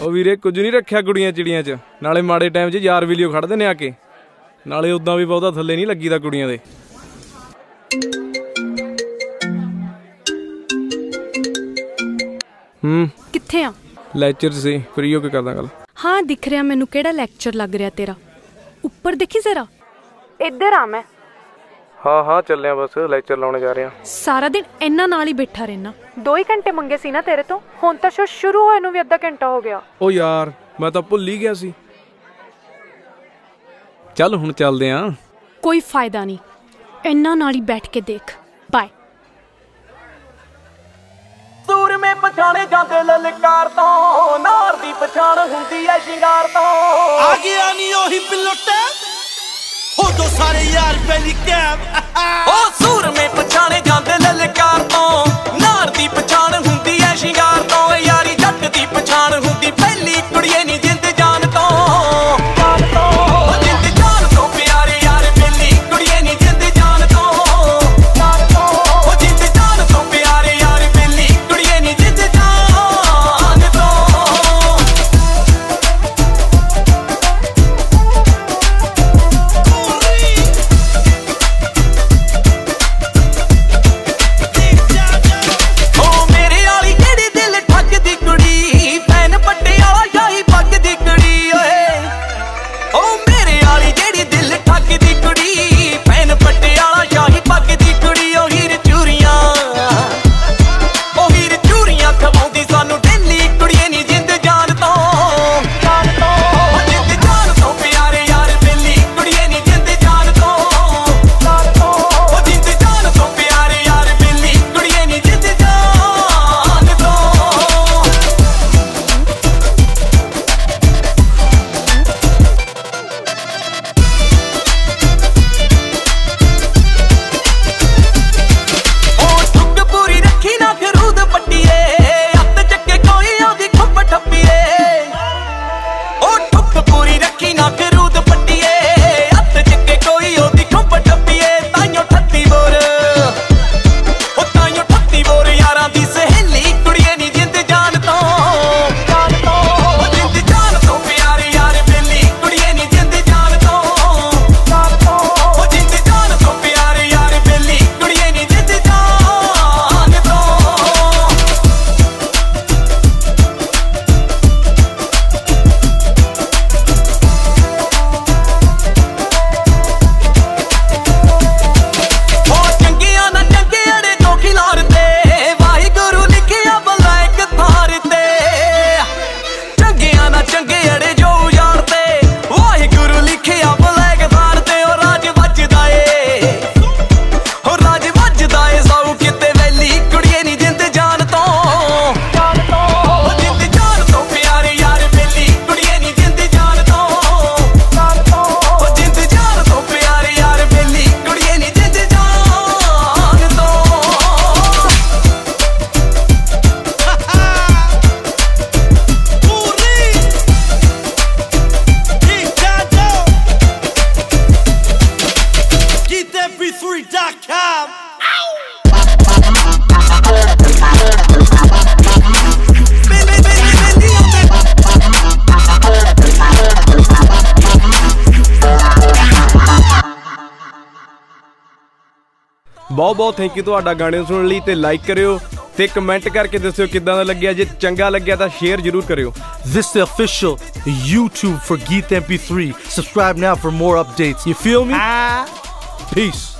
ਉਹ ਵੀਰੇ ਕੁਝ ਨਹੀਂ ਰੱਖਿਆ ਕੁੜੀਆਂ ਚਿੜੀਆਂ 'ਚ। ਨਾਲੇ ਮਾੜੇ ਟਾਈਮ 'ਚ ਯਾਰ ਵੀ ਲਿਓ ਖੜਦੇ ਨੇ ਆ ਕੇ। ਨਾਲੇ ਉਦਾਂ ਵੀ ਬਹੁਤਾ ਥੱਲੇ ਨਹੀਂ ਲੱਗੀਦਾ ਕੁੜੀਆਂ ਦੇ। ਹੂੰ। ਕਿੱਥੇ ਆ? ਲੈਕਚਰ ਸੀ ਫਰੀ ਹੋ ਕੇ ਕਰਦਾ ਗੱਲ। ਹਾਂ ਦਿਖ ਰਿਹਾ ਮੈਨੂੰ ਕਿਹੜਾ ਲੈਕਚਰ ਲੱਗ ਰਿਹਾ ਤੇਰਾ। ਉੱਪਰ ਦੇਖੀ ਜ਼ਰਾ। ਇੱਧਰ ਆ ਮੈਂ। ਹਾਂ ਹਾਂ ਚੱਲਿਆ ਬਸ ਲੈਕਚਰ ਲਾਉਣ ਜਾ ਰਹੇ। ਆ ਸਾਰਾ ਦਿਨ ਇਹਨਾਂ ਨਾਲ ਹੀ ਬੈਠਾ ਰਹਿਣਾ। ਦੋ ਹੀ ਘੰਟੇ ਮੰਗੇ ਸੀ ਨਾ ਤੇਰੇ ਤੋਂ ਹੁਣ ਤਾਂ ਸ਼ੋ ਸ਼ੁਰੂ ਹੋਏ ਨੂੰ ਵੀ ਅੱਧਾ ਘੰਟਾ ਹੋ ਗਿਆ। ਉਹ ਯਾਰ ਮੈਂ ਤਾਂ ਭੁੱਲ ਹੀ ਗਿਆ ਸੀ। ਚੱਲ ਹੁਣ ਚੱਲਦੇ ਆਂ। ਕੋਈ ਫਾਇਦਾ ਨਹੀਂ। ਇਹਨਾਂ ਨਾਲ ਹੀ ਬੈਠ ਕੇ ਦੇਖ। ਬਾਏ ਸੂਰਮੇ ਪਛਾਣੇ ਜਾਂਦੇ ਲਲਕਾਰ ਤੋਂ ਨਾਰ ਦੀ ਪਛਾਣ ਹੁੰਦੀ ਐ ਸ਼ਿੰਗਾਰ ਤੋਂ। ਆ ਗਿਆ ਨਹੀਂ ਉਹੀ ਪਿਲੋਟੇ ਹੋ ਜੋ ਸਾਰੇ ਯਾਰ ਪਹਿਲੀ ਕੈਬ ਬਹੁਤ ਬਹੁਤ ਥੈਂਕ ਯੂ ਤੁਹਾਡਾ ਗਾਣੇ ਸੁਣਨ ਲਈ ਤੇ ਲਾਈਕ ਕਰਿਓ ਤੇ ਕਮੈਂਟ ਕਰਕੇ ਦੱਸਿਓ ਕਿੱਦਾਂ ਦਾ ਲੱਗਿਆ ਜੇ ਚੰਗਾ ਲੱਗਿਆ ਤਾਂ ਸ਼ੇਅਰ ਜ਼ਰੂਰ ਕਰਿਓ This is the official YouTube for Geet MP3. Subscribe now for more updates. You feel me? Peace.